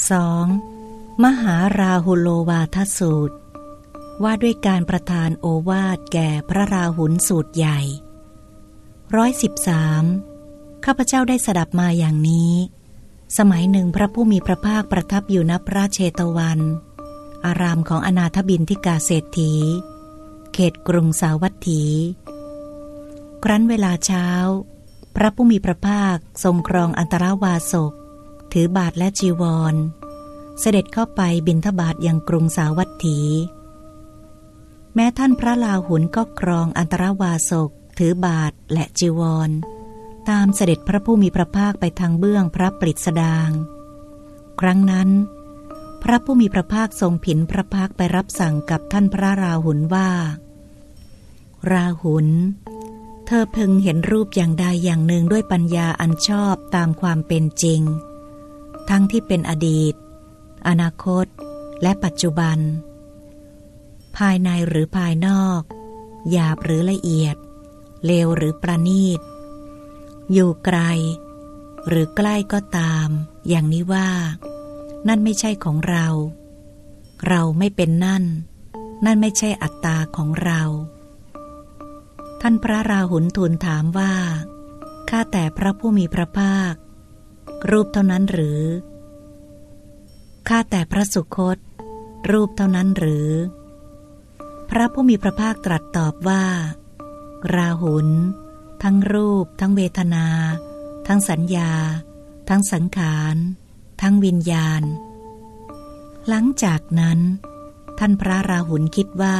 2. มหาราหุโลวาทสูตร ว่าด้วยการประทานโอวาทแก่พระราหุลสูตรใหญ่ร้อยสิบสามข้าพเจ้าได้สดับมาอย่างนี้ สมัยหนึ่งพระผู้มีพระภาคประทับอยู่ณพระเชตวัน อารามของอนาถบินทิกาเศรษฐี เขตกรุงสาวัตถี ครั้นเวลาเช้า พระผู้มีพระภาคทรงครองอันตรวาสก ถือบาทและจีวร เสด็จเข้าไปบินทบาทยังกรุงสาวัตถี แม้ท่านพระลาหุนก็ครองอันตรวาสก ถือบาทและจีวร ตามเสด็จพระผู้มีพระภาคไปทางเบื้องพระปริศดาง ครั้งนั้น พระผู้มีพระภาคทรงผินพระพักไปรับสั่งกับท่านพระราหุลว่า ราหุลเธอพึงเห็นรูปอย่างใดอย่างหนึ่งด้วยปัญญาอันชอบตามความเป็นจริง ทั้งที่เป็นอดีต อนาคต และปัจจุบัน ภายในหรือภายนอก หยาบหรือละเอียด เลวหรือประณีต อยู่ไกล หรือใกล้ก็ตาม อย่างนี้ว่า นั่นไม่ใช่ของเรา เราไม่เป็นนั่น นั่นไม่ใช่อัตตาของเรา ท่านพระราหุลทูลถามว่าข้าแต่พระผู้มีพระภาค รูปเท่านั้นหรือ ข้าแต่พระสุคต รูปเท่านั้นหรือ พระผู้มีพระภาคตรัสตอบว่า ราหุล ทั้งรูป ทั้งเวทนา ทั้งสัญญา ทั้งสังขาร ทั้งวิญญาณ หลังจากนั้น ท่านพระราหุลคิดว่า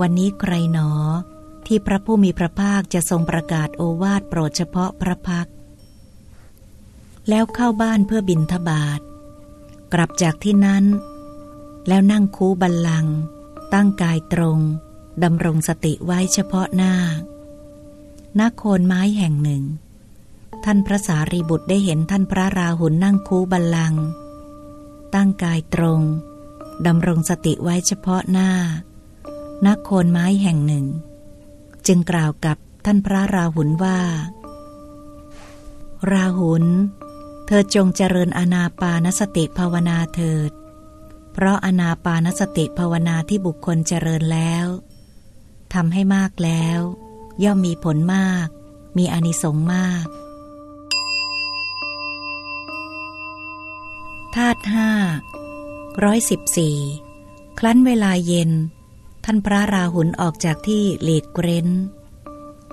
วันนี้ใครหนอที่พระผู้มีพระภาคจะทรงประกาศโอวาทโปรดเฉพาะพระพัก แล้วเข้าบ้านเพื่อบินทบาทกลับจากที่นั้น แล้วนั่งคูบัลลัง ตั้งกายตรงดำรงสติไว้เฉพาะหน้าณโคนไม้แห่งหนึ่ง ท่านพระสารีบุตรได้เห็นท่านพระราหุลนั่งคูบัลลัง ตั้งกายตรงดำรงสติไว้เฉพาะหน้าณโคนไม้แห่งหนึ่ง จึงกล่าวกับท่านพระราหุลว่า ราหุล เธอจงเจริญอนาปานสติภาวนาเถิด เพราะอนาปานสติภาวนาที่บุคคลเจริญแล้วทำให้มากแล้ว ย่อมมีผลมาก มีอนิสงส์มากธาตุห้าร้อยสิบสี่ครั้นเวลาเย็น ท่านพระราหุลออกจากที่เลดเกรน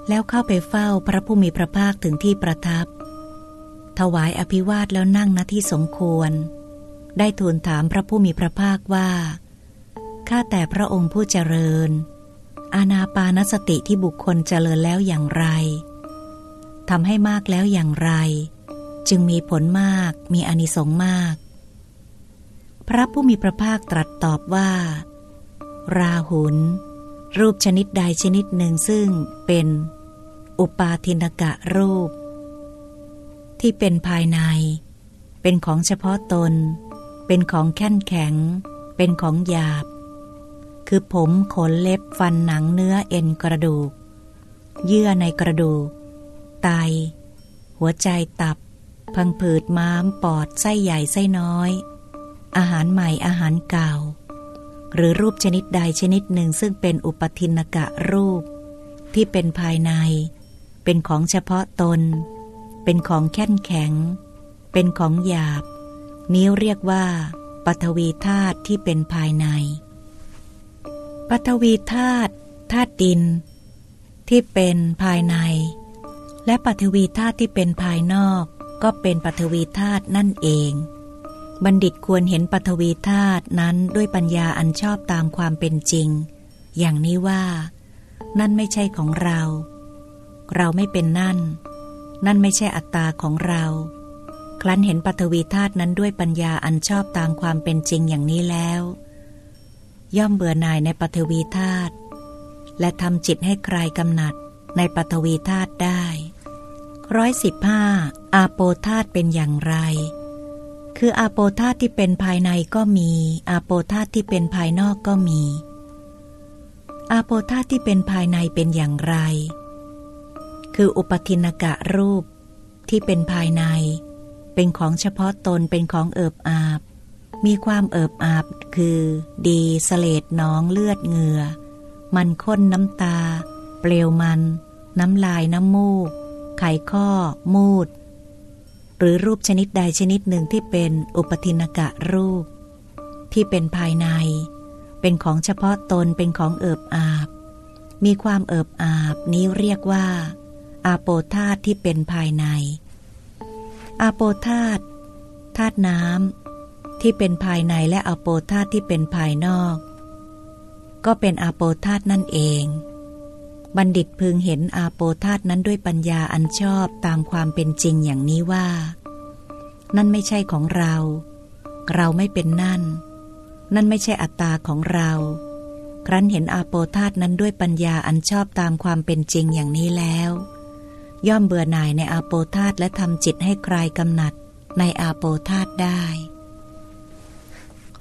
แล้วเข้าไปเฝ้าพระผู้มีพระภาคถึงที่ประทับ ถวายอภิวาทแล้วนั่งณที่สมควร ได้ทูลถามพระผู้มีพระภาคว่า ข้าแต่พระองค์ผู้เจริญ อาณาปานสติที่บุคคลเจริญแล้วอย่างไรทำให้มากแล้วอย่างไร จึงมีผลมากมีอนิสงส์มาก พระผู้มีพระภาคตรัสตอบว่า ราหุลรูปชนิดใดชนิดหนึ่งซึ่งเป็น อุปาทินกะรูป ที่เป็นภายใน เป็นของเฉพาะตน เป็นของแข็งแข็ง เป็นของหยาบ คือผมขนเล็บฟันหนังเนื้อเอ็นกระดูก เยื่อในกระดูก ไต หัวใจตับ พังผืดม้าม ปอด ไส้ใหญ่ ไส้น้อย อาหารใหม่อาหารเก่า หรือรูปชนิดใดชนิดหนึ่งซึ่งเป็นอุปทินกะรูป ที่เป็นภายใน เป็นของเฉพาะตน เป็นของแข็งแข็ง เป็นของหยาบ นี้เรียกว่าปฐวีธาตุที่เป็นภายในปฐวีธาตุธาตุดิน ที่เป็นภายใน และปฐวีธาตุที่เป็นภายนอก ก็เป็นปฐวีธาตุนั่นเอง บัณฑิตควรเห็นปฐวีธาตุนั้นด้วยปัญญาอันชอบตามความเป็นจริง อย่างนี้ว่า นั่นไม่ใช่ของเรา เราไม่เป็นนั่น นั่นไม่ใช่อัตตาของเรา ครั้นเห็นปฐวีธาตุนั้นด้วยปัญญาอันชอบตามความเป็นจริงอย่างนี้แล้ว ย่อมเบื่อหน่ายในปฐวีธาตุและทำจิตให้คลายกำหนัดในปฐวีธาตุได้ร้อยสิบห้าอาโปธาตุเป็นอย่างไร คืออาโปธาตุที่เป็นภายในก็มี อาโปธาตุที่เป็นภายนอกก็มี อาโปธาตุที่เป็นภายในเป็นอย่างไร คืออุปทินกะรูปที่เป็นภายใน เป็นของเฉพาะตนเป็นของเอิบอาบ มีความเอิบอาบคือดีสเลดน้องเลือดเหงื่อ มันข้นน้ำตา เปลวมัน น้ำลายน้ำมูก ไขข้อ มูด หรือรูปชนิดใดชนิดหนึ่งที่เป็นอุปทินกะรูป ที่เป็นภายใน เป็นของเฉพาะตนเป็นของเอิบอาบ มีความเอิบอาบนี้เรียกว่า อาโปธาตที่เป็นภายใน อาโปธาตธาตุน้ำที่เป็นภายในและอาโปธาตที่เป็นภายนอก ก็เป็นอาโปธาตนั่นเอง บัณฑิตพึงเห็นอาโปธาตนั้นด้วยปัญญาอันชอบตามความเป็นจริงอย่างนี้ว่า นั่นไม่ใช่ของเรา เราไม่เป็นนั่น นั่นไม่ใช่อัตตาของเราครั้นเห็นอาโปธาตนั้นด้วยปัญญาอันชอบตามความเป็นจริงอย่างนี้แล้ว ย่อมเบื่อหน่ายในอาโปธาตและทำจิตให้คลายกำหนัดในอาโปธาตได้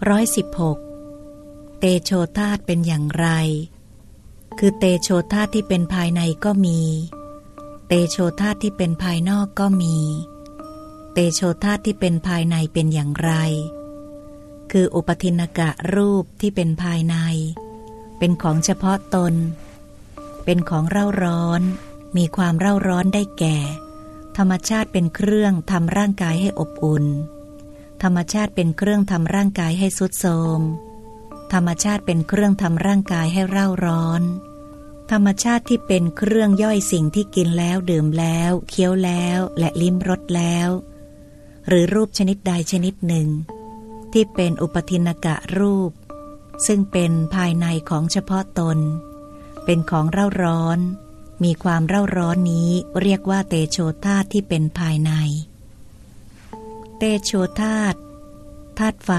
ร้อยสิบหกเตโชธาตเป็นอย่างไร คือเตโชธาตที่เป็นภายในก็มี เตโชธาตที่เป็นภายนอกก็มี เตโชธาตที่เป็นภายในเป็นอย่างไร คืออุปทินกะรูปที่เป็นภายใน เป็นของเฉพาะตน เป็นของเร่าร้อน มีความเร่าร้อนได้แก่ ธรรมชาติเป็นเครื่องทำร่างกายให้อบอุ่น ธรรมชาติเป็นเครื่องทำร่างกายให้สุดโทมธรรมชาติเป็นเครื่องทำร่างกายให้เร่าร้อน ธรรมชาติที่เป็นเครื่องย่อยสิ่งที่กินแล้วดื่มแล้ว เคี้ยวแล้วและลิ้มรสแล้ว หรือรูปชนิดใดชนิดหนึ่ง ที่เป็นอุปทินกะรูป ซึ่งเป็นภายในของเฉพาะตน เป็นของเร่าร้อน มีความเร่าร้อนนี้เรียกว่าเตโชธาตที่เป็นภายใน เตโชธาตธาตุไฟ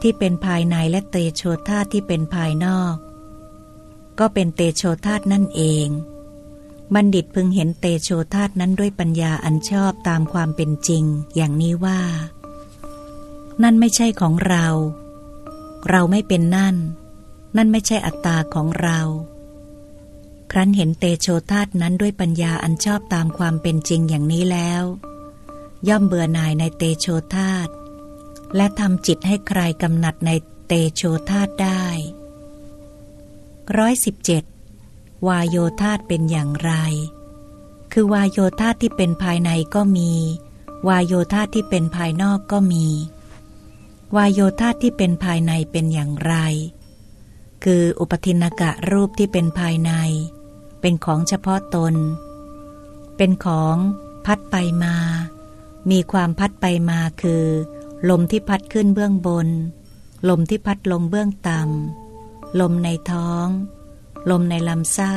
ที่เป็นภายในและเตโชธาตที่เป็นภายนอก ก็เป็นเตโชธาตนั่นเอง บัณฑิตพึงเห็นเตโชธาตนั้นด้วยปัญญาอันชอบตามความเป็นจริง อย่างนี้ว่า นั่นไม่ใช่ของเรา เราไม่เป็นนั่น นั่นไม่ใช่อัตตาของเรา ครั้นเห็นเตโชธาตนั้นด้วยปัญญาอันชอบตามความเป็นจริงอย่างนี้แล้ว ย่อมเบื่อหน่ายในเตโชธาตและทำจิตให้ใครกำหนัดในเตโชธาตได้ร้อยสิบเจ็ดวายโยธาตเป็นอย่างไร คือวายโยธาตที่เป็นภายในก็มี วายโยธาตที่เป็นภายนอกก็มี วายโยธาตที่เป็นภายในเป็นอย่างไร คืออุปทินกะรูปที่เป็นภายใน เป็นของเฉพาะตน เป็นของพัดไปมา มีความพัดไปมาคือ ลมที่พัดขึ้นเบื้องบน ลมที่พัดลงเบื้องต่ำ ลมในท้อง ลมในลำไส้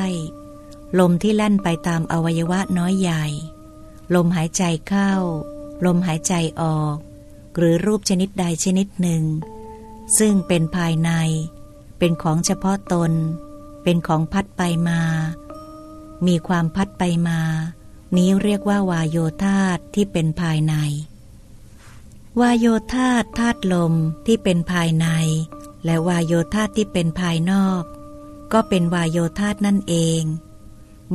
ลมที่แล่นไปตามอวัยวะน้อยใหญ่ ลมหายใจเข้า ลมหายใจออก หรือรูปชนิดใดชนิดหนึ่ง ซึ่งเป็นภายใน เป็นของเฉพาะตน เป็นของพัดไปมา มีความพัดไปมา นี้เรียกว่าวายโยธาตที่เป็นภายใน วายโยธาตธาตุลมที่เป็นภายใน และวายโยธาตที่เป็นภายนอก ก็เป็นวายโยธาตนั่นเอง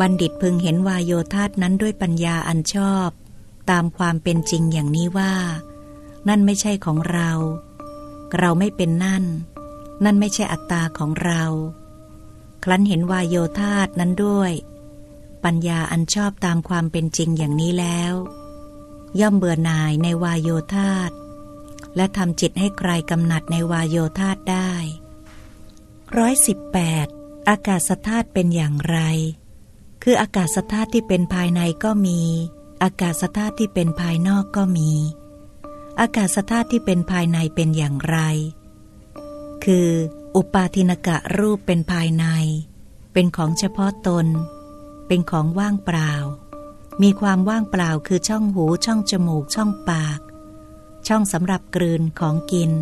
บัณฑิตพึงเห็นวายโยธาตนั้นด้วยปัญญาอันชอบ ตามความเป็นจริงอย่างนี้ว่า นั่นไม่ใช่ของเรา เราไม่เป็นนั่น นั่นไม่ใช่อัตตาของเรา ครั้นเห็นวายโยธาตนั้นด้วย ปัญญาอันชอบตามความเป็นจริงอย่างนี้แล้ว ย่อมเบื่อหน่ายในวายโยธาตและทำจิตให้ใครกำหนัดในวายโยธาตได้ร้อยสิบแปดอากาศธาตุเป็นอย่างไร คืออากาศธาตุที่เป็นภายในก็มี อากาศธาตุที่เป็นภายนอกก็มี อากาศธาตุที่เป็นภายในเป็นอย่างไร คือ อุปาทินกะรูปเป็นภายใน เป็นของเฉพาะตน เป็นของว่างเปล่า มีความว่างเปล่าคือช่องหูช่องจมูก ช่องปาก ช่องสำหรับกลืนของกิน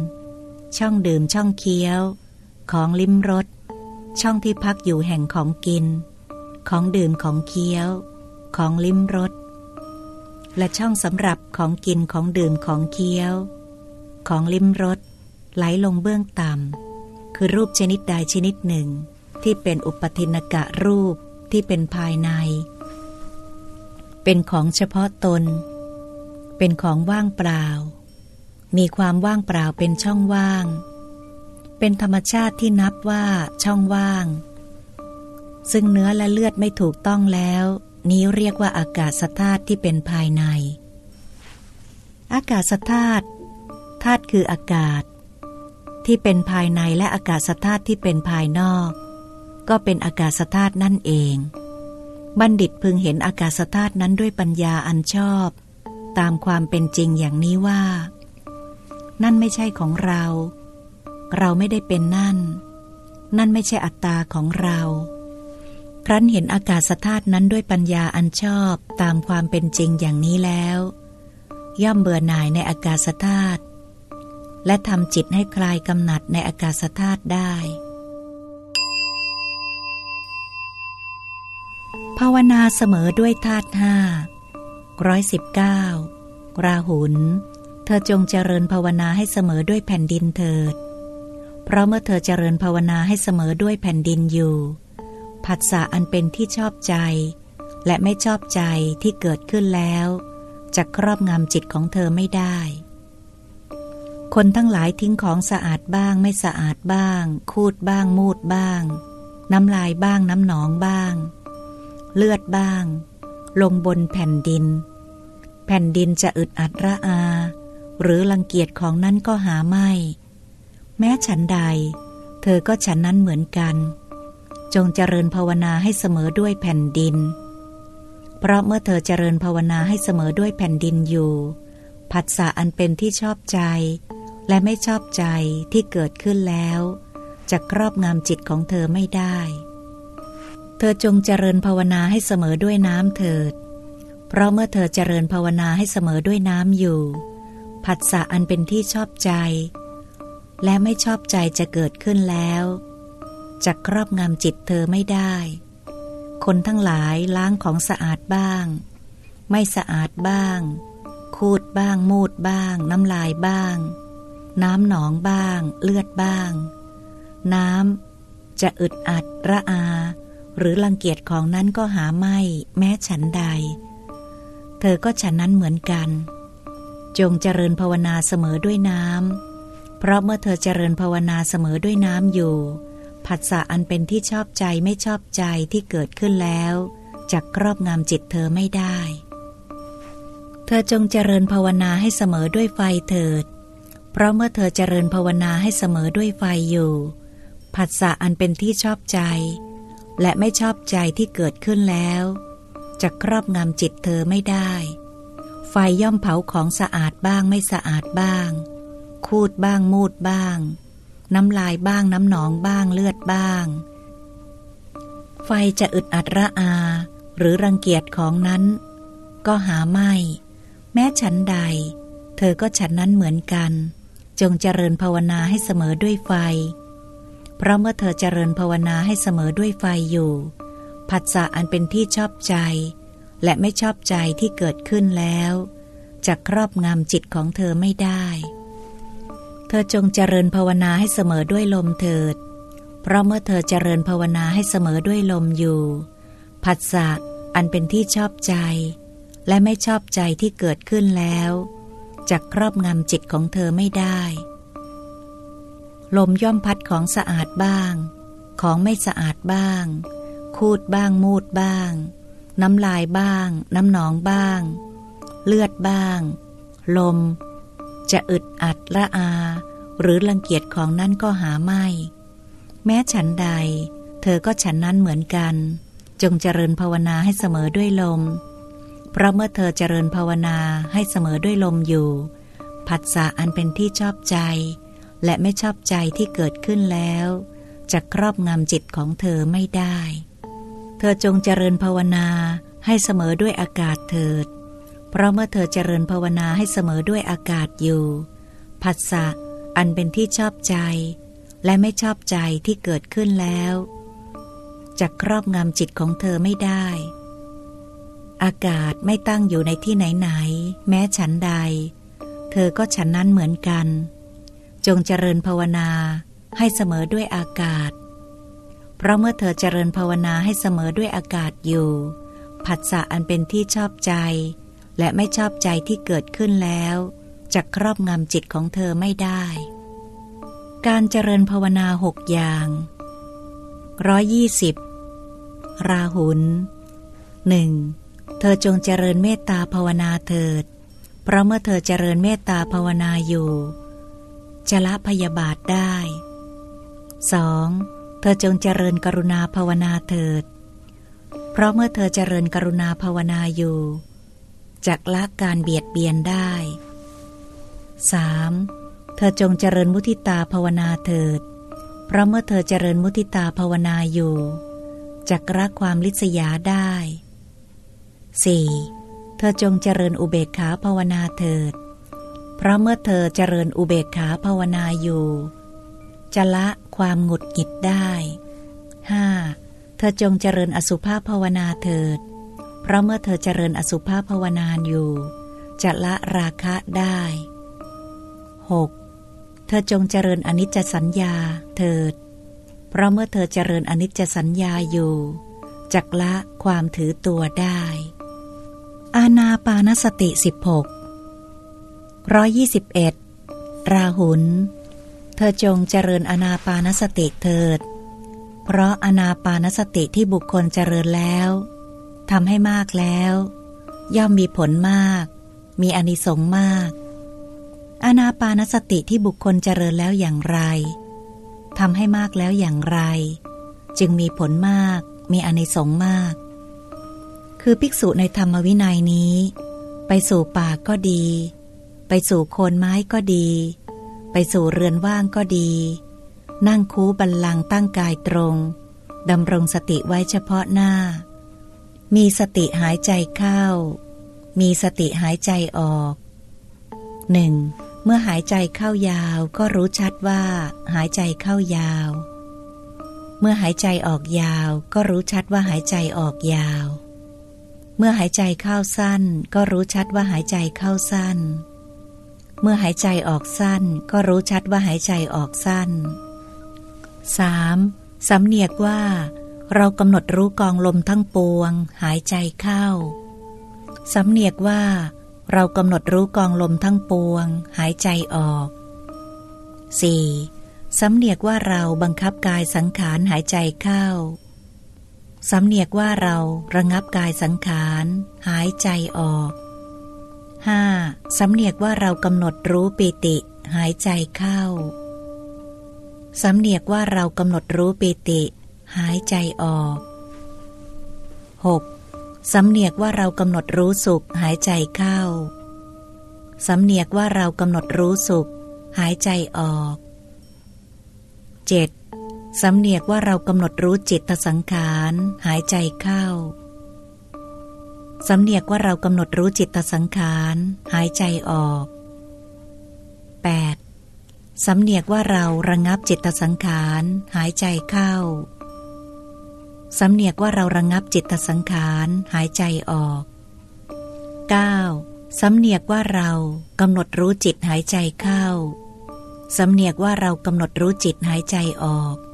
ช่องดื่มช่องเคี้ยว ของลิ้มรสช่องที่พักอยู่แห่งของกิน ของดื่มของเคี้ยว ของลิ้มรสและช่องสำหรับของกินของดื่มของเคี้ยว ของลิ้มรสไหลลงเบื้องต่ำคือรูปชนิดใดชนิดหนึ่ง ที่เป็นอุปทินกะรูป ที่เป็นภายใน เป็นของเฉพาะตน เป็นของว่างเปล่า มีความว่างเปล่าเป็นช่องว่าง เป็นธรรมชาติที่นับว่าช่องว่าง ซึ่งเนื้อและเลือดไม่ถูกต้องแล้ว นี้เรียกว่าอากาศธาตุที่เป็นภายใน อากาศธาตุธาตุคืออากาศ ที่เป็นภายในและอากาศธาตุที่เป็นภายนอก ก็เป็นอากาศธาตุนั่นเอง บัณฑิตพึงเห็นอากาศธาตุนั้นด้วยปัญญาอันชอบ ตามความเป็นจริงอย่างนี้ว่า นั่นไม่ใช่ของเรา เราไม่ได้เป็นนั่น นั่นไม่ใช่อัตตาของเรา ครั้นเห็นอากาศธาตุนั้นด้วยปัญญาอันชอบตามความเป็นจริงอย่างนี้แล้ว ย่อมเบื่อหน่ายในอากาศธาตุและทำจิตให้คลายกำหนัดในอากาศธาตุได้ ภาวนาเสมอด้วยธาตุห้าร้อยสิบเก้าราหุล เธอจงเจริญภาวนาให้เสมอด้วยแผ่นดินเถิด เพราะเมื่อเธอเจริญภาวนาให้เสมอด้วยแผ่นดินอยู่ ผัสสะอันเป็นที่ชอบใจ และไม่ชอบใจที่เกิดขึ้นแล้วจะครอบงำจิตของเธอไม่ได้ คนทั้งหลายทิ้งของสะอาดบ้าง ไม่สะอาดบ้าง คูดบ้าง มูดบ้าง น้ำลายบ้างน้ำหนองบ้าง เลือดบ้าง ลงบนแผ่นดิน แผ่นดินจะอึดอัดระอา หรือรังเกียจของนั้นก็หาไม่ แม้ฉันใด เธอก็ฉันนั้นเหมือนกัน จงเจริญภาวนาให้เสมอด้วยแผ่นดิน เพราะเมื่อเธอเจริญภาวนาให้เสมอด้วยแผ่นดินอยู่ผัสสะอันเป็นที่ชอบใจ และไม่ชอบใจที่เกิดขึ้นแล้วจะครอบงำจิตของเธอไม่ได้ เธอจงเจริญภาวนาให้เสมอด้วยน้ำเถิด เพราะเมื่อเธอเจริญภาวนาให้เสมอด้วยน้ำอยู่ ผัสสะอันเป็นที่ชอบใจ และไม่ชอบใจจะเกิดขึ้นแล้วจะครอบงำจิตเธอไม่ได้ คนทั้งหลายล้างของสะอาดบ้าง ไม่สะอาดบ้าง คูดบ้าง มูดบ้าง น้ำลายบ้าง น้ำหนองบ้าง เลือดบ้าง น้ำจะอึดอัดระอา หรือรังเกียจของนั้นก็หาไม่ แม้ฉันใด เธอก็ฉันนั้นเหมือนกัน จงเจริญภาวนาเสมอด้วยน้ำเพราะเมื่อเธอเจริญภาวนาเสมอด้วยน้ำอยู่ ผัสสะอันเป็นที่ชอบใจไม่ชอบใจที่เกิดขึ้นแล้วจะครอบงำจิตเธอไม่ได้ เธอจงเจริญภาวนาให้เสมอด้วยไฟเถิด เพราะเมื่อเธอเจริญภาวนาให้เสมอด้วยไฟอยู่ ผัสสะอันเป็นที่ชอบใจ และไม่ชอบใจที่เกิดขึ้นแล้ว จะครอบงำจิตเธอไม่ได้ ไฟย่อมเผาของสะอาดบ้างไม่สะอาดบ้าง คูดบ้างมูดบ้าง น้ำลายบ้างน้ำหนองบ้างเลือดบ้าง ไฟจะอึดอัดระอา หรือรังเกียจของนั้น ก็หาไม่ แม้ฉันใด เธอก็ฉันนั้นเหมือนกัน จงเจริญภาวนาให้เสมอด้วยไฟ เพราะเมื่อเธอเจริญภาวนาให้เสมอด้วยไฟอยู่ ผัสสะอันเป็นที่ชอบใจ และไม่ชอบใจที่เกิดขึ้นแล้วจะครอบงำจิตของเธอไม่ได้ เธอจงเจริญภาวนาให้เสมอด้วยลมเถิด เพราะเมื่อเธอเจริญภาวนาให้เสมอด้วยลมอยู่ ผัสสะอันเป็นที่ชอบใจ และไม่ชอบใจที่เกิดขึ้นแล้วจะครอบงำจิตของเธอไม่ได้ ลมย่อมพัดของสะอาดบ้าง ของไม่สะอาดบ้าง คูดบ้างมูดบ้าง น้ำลายบ้าง น้ำหนองบ้าง เลือดบ้าง ลม จะอึดอัดละอา หรือรังเกียจของนั่นก็หาไม่ แม้ฉันใด เธอก็ฉันนั้นเหมือนกัน จงเจริญภาวนาให้เสมอด้วยลม เพราะเมื่อเธอเจริญภาวนาให้เสมอด้วยลมอยู่ ผัสสะอันเป็นที่ชอบใจ และไม่ชอบใจที่เกิดขึ้นแล้ว จะครอบงำจิตของเธอไม่ได้ เธอจงเจริญภาวนาให้เสมอด้วยอากาศเถิด เพราะเมื่อเธอเจริญภาวนาให้เสมอด้วยอากาศอยู่ ผัสสะอันเป็นที่ชอบใจ และไม่ชอบใจที่เกิดขึ้นแล้วจะครอบงำจิตของเธอไม่ได้ อากาศไม่ตั้งอยู่ในที่ไหนๆแม้ฉันใด เธอก็ฉันนั้นเหมือนกัน จงเจริญภาวนาให้เสมอด้วยอากาศ เพราะเมื่อเธอเจริญภาวนาให้เสมอด้วยอากาศอยู่ ผัสสะอันเป็นที่ชอบใจ และไม่ชอบใจที่เกิดขึ้นแล้วจะครอบงำจิตของเธอไม่ได้ การเจริญภาวนาหกอย่างร้อยยี่สิบราหุลหนึ่งเธอจงเจริญเมตตาภาวนาเถิด เพราะเมื่อเธอเจริญเมตตาภาวนาอยู่ จะละพยาบาทได้ 2. เธอจงเจริญกรุณาภาวนาเถิด เพราะเมื่อเธอเจริญกรุณาภาวนาอยู่จักละการเบียดเบียนได้ 3. เธอจงเจริญมุทิตาภาวนาเถิด เพราะเมื่อเธอเจริญมุทิตาภาวนาอยู่จักรักความลิษยาได้ 4. เธอจงเจริญอุเบกขาภาวนาเถิดเพราะเมื่อเธอเจริญอุเบกขาภาวนาอยู่ จะละความหงุดหงิดได้ 5. เธอจงเจริญอสุภาพภาวนาเถิด เพราะเมื่อเธอเจริญอสุภาพภาวนาอยู่ จะละราคะได้ 6. เธอจงเจริญอนิจจสัญญาเถิด เพราะเมื่อเธอเจริญอนิจจสัญญาอยู่จักละความถือตัวได้ อาณาปานสติ 16 ร้อยยี่สิบเอ็ดราหุล เธอจงเจริญอนาปานสติเถิด เพราะอนาปานสติที่บุคคลเจริญแล้วทำให้มากแล้ว ย่อมมีผลมาก มีอนิสงส์มาก อนาปานสติที่บุคคลเจริญแล้วอย่างไรทำให้มากแล้วอย่างไร จึงมีผลมาก มีอนิสงส์มาก คือภิกษุในธรรมวินัยนี้ ไปสู่ป่าก็ดี ไปสู่โคนไม้ก็ดี ไปสู่เรือนว่างก็ดี นั่งคูบันลังตั้งกายตรงดำรงสติไว้เฉพาะหน้า มีสติหายใจเข้า มีสติหายใจออกหนึ่งเมื่อหายใจเข้ายาวก็รู้ชัดว่า หายใจเข้ายาว เมื่อหายใจออกยาวก็รู้ชัดว่าหายใจออกยาว เมื่อหายใจเข้าสั้นก็รู้ชัดว่าหายใจเข้าสั้น เมื่อหายใจออกสั้นก็รู้ชัดว่าหายใจออกสั้น 3. สำเนียกว่า เรากำหนดรู้กองลมทั้งปวง หายใจเข้า สำเนียกว่า เรากำหนดรู้กองลมทั้งปวง หายใจออก 4. สำเนียกว่าเราบังคับกายสังขารหายใจเข้า สำเนียกว่าเราระงับกายสังขาร หายใจออก 5. สำเนียกว่าเรากำหนดรู้ปิติ หายใจเข้า สำเนียกว่าเรากำหนดรู้ปิติ หายใจออก 6. สำเนียกว่าเรากำหนดรู้สุข หายใจเข้า สำเนียกว่าเรากำหนดรู้สุข หายใจออก 7. สำเนียกว่าเรากำหนดรู้จิตสังขาร หายใจเข้า สำเนียกว่าเรากำหนดรู้จิตสังขาร หายใจออก 8. สำเนียกว่าเราระงับจิตสังขาร หายใจเข้า สำเนียกว่าเราระงับจิตสังขาร หายใจออก 9. สำเนียกว่าเรากำหนดรู้จิตหายใจเข้า สำเนียกว่าเรากำหนดรู้จิตหายใจออก 10.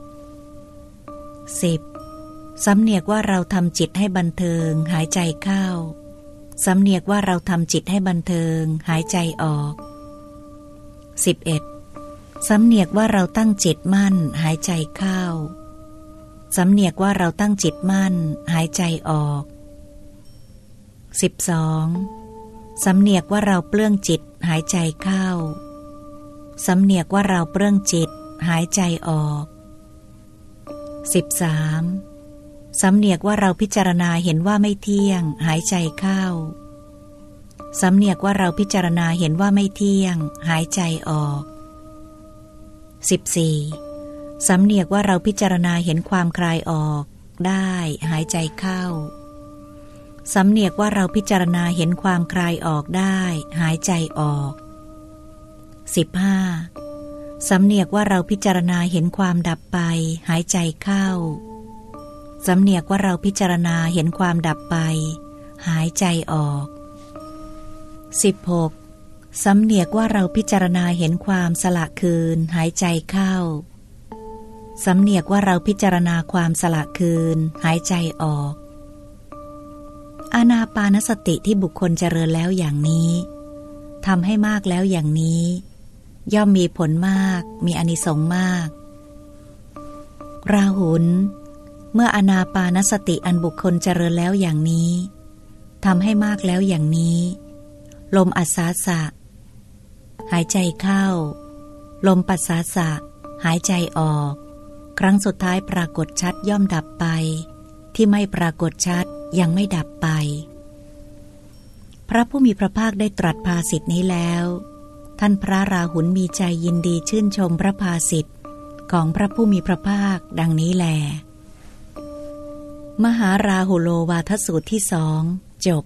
สำเนียกว่าเราทำจิตให้บันเทิง หายใจเข้า สำเนียกว่าเราทำจิตให้บันเทิง หายใจออก 11. สำเนียกว่าเราตั้งจิตมั่น หายใจเข้า สำเนียกว่าเราตั้งจิตมั่น หายใจออก 12. สำเนียกว่าเราเปลื้องจิต หายใจเข้า สำเนียกว่าเราเปลื้องจิต หายใจออก 13. สำเนียกว่าเราพิจารณาเห็นว่าไม่เที่ยง หายใจเข้า สำเนียกว่าเราพิจารณาเห็นว่าไม่เที่ยง หายใจออก 14. สำเนียกว่าเราพิจารณาเห็นความคลายออก ได้ หายใจเข้า สำเนียกว่าเราพิจารณาเห็นความคลายออกได้ หายใจออก 15. สำเนียกว่าเราพิจารณาเห็นความดับไป หายใจเข้า สำเนียกว่าเราพิจารณาเห็นความดับไป หายใจออก 16. สำเนียกว่าเราพิจารณาเห็นความสละคืน หายใจเข้า สำเนียกว่าเราพิจารณาความสละคืน หายใจออก อานาปานสติที่บุคคลเจริญแล้วอย่างนี้ทำให้มากแล้วอย่างนี้ ย่อมมีผลมาก มีอนิสงส์มาก ราหุล เมื่ออนาปานสติอันบุคคลเจริญแล้วอย่างนี้ทำให้มากแล้วอย่างนี้ ลมอัศาสะ หายใจเข้า ลมปัสสาสะ หายใจออก ครั้งสุดท้ายปรากฏชัดย่อมดับไป ที่ไม่ปรากฏชัดยังไม่ดับไป พระผู้มีพระภาคได้ตรัสภาสิทธินี้แล้ว ท่านพระราหุลมีใจยินดีชื่นชมพระภาสิทธิ์ของพระผู้มีพระภาคดังนี้แล มหาราหุโลวาทสูตรที่สองจบ